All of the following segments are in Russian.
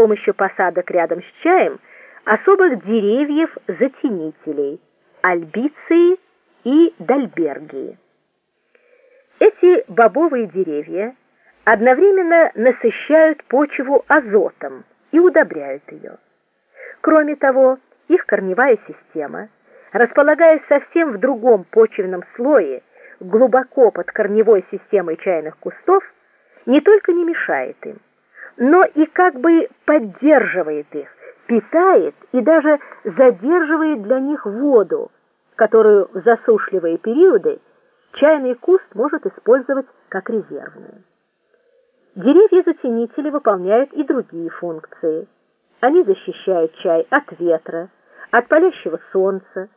помощью посадок рядом с чаем особых деревьев-затенителей – альбиции и дальбергии. Эти бобовые деревья одновременно насыщают почву азотом и удобряют ее. Кроме того, их корневая система, располагаясь совсем в другом почвенном слое, глубоко под корневой системой чайных кустов, не только не мешает им, но и как бы поддерживает их, питает и даже задерживает для них воду, которую в засушливые периоды чайный куст может использовать как резервную. Деревья-затенители выполняют и другие функции. Они защищают чай от ветра, от палящего солнца.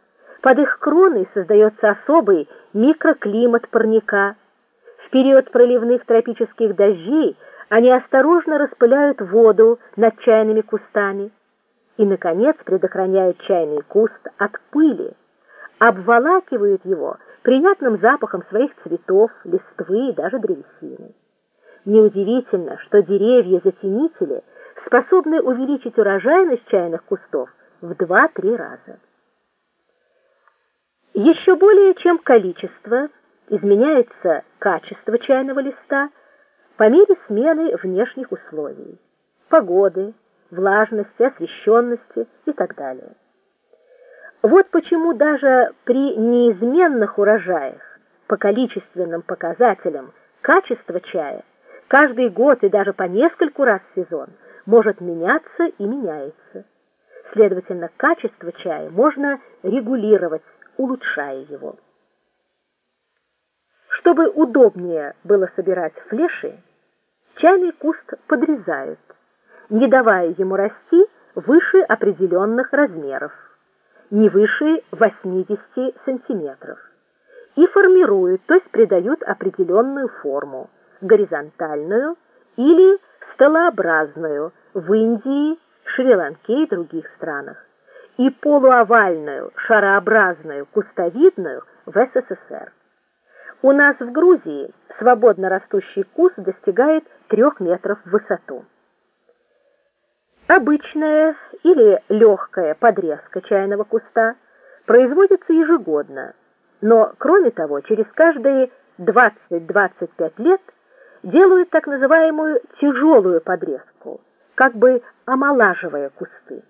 Под их кроной создается особый микроклимат парника. В период проливных тропических дождей они осторожно распыляют воду над чайными кустами и, наконец, предохраняют чайный куст от пыли, обволакивают его приятным запахом своих цветов, листвы и даже древесины. Неудивительно, что деревья-затенители способны увеличить урожайность чайных кустов в 2-3 раза. Еще более чем количество изменяется качество чайного листа по мере смены внешних условий, погоды, влажности, освещенности и так далее. Вот почему даже при неизменных урожаях по количественным показателям качество чая каждый год и даже по нескольку раз в сезон может меняться и меняется. Следовательно, качество чая можно регулировать, улучшая его. Чтобы удобнее было собирать флеши, чайный куст подрезают, не давая ему расти выше определенных размеров, не выше 80 сантиметров, и формируют, то есть придают определенную форму, горизонтальную или столообразную в Индии, Шри-Ланке и других странах, и полуовальную, шарообразную, кустовидную в СССР. У нас в Грузии свободно растущий куст достигает 3 метров в высоту. Обычная или легкая подрезка чайного куста производится ежегодно, но, кроме того, через каждые 20-25 лет делают так называемую тяжелую подрезку, как бы омолаживая кусты.